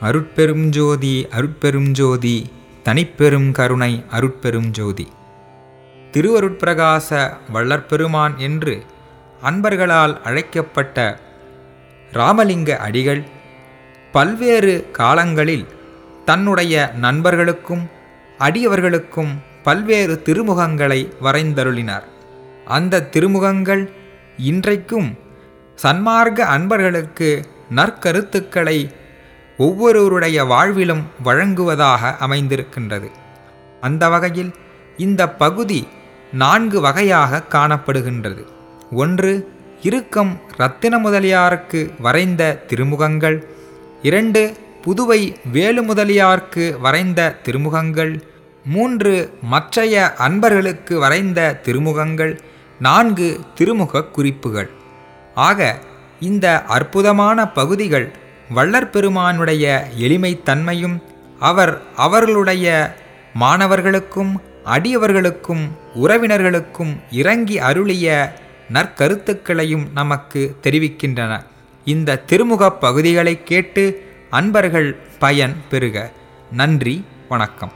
அருட்பெரும் ஜோதி அருட்பெரும் ஜோதி தனிப்பெரும் கருணை அருட்பெரும் ஜோதி. திருவருட்பிரகாச வள்ளற்பெருமான் என்று அன்பர்களால் அழைக்கப்பட்ட ராமலிங்க அடிகள் பல்வேறு காலங்களில் தன்னுடைய நண்பர்களுக்கும் அடியவர்களுக்கும் பல்வேறு திருமுகங்களை வரைந்தருளினார். அந்த திருமுகங்கள் இன்றைக்கும் சன்மார்க்க அன்பர்களுக்கு நற்கருத்துக்களை ஒவ்வொருவருடைய வாழ்விலும் வழங்குவதாக அமைந்திருக்கின்றது. அந்த வகையில் இந்த பகுதி நான்கு வகையாக காணப்படுகின்றது. ஒன்று இறுக்கம் ரத்தின முதலியாருக்கு வரைந்த திருமுகங்கள். இரண்டு புதுவை வேலு முதலியாருக்கு வரைந்த திருமுகங்கள். மூன்று மற்றைய அன்பர்களுக்கு வரைந்த திருமுகங்கள். நான்கு திருமுக குறிப்புகள். ஆக இந்த அற்புதமான பகுதிகள் வள்ளற்பெருமானுடைய எளிமைத்தன்மையும் அவர் அவர்களுடைய மாணவர்களுக்கும் அடியவர்களுக்கும் உறவினர்களுக்கும் இறங்கி அருளிய நற்கருத்துக்களையும் நமக்கு தெரிவிக்கின்றன. இந்த திருமுகப் பகுதிகளை கேட்டு அன்பர்கள் பயன் பெறுக. நன்றி வணக்கம்.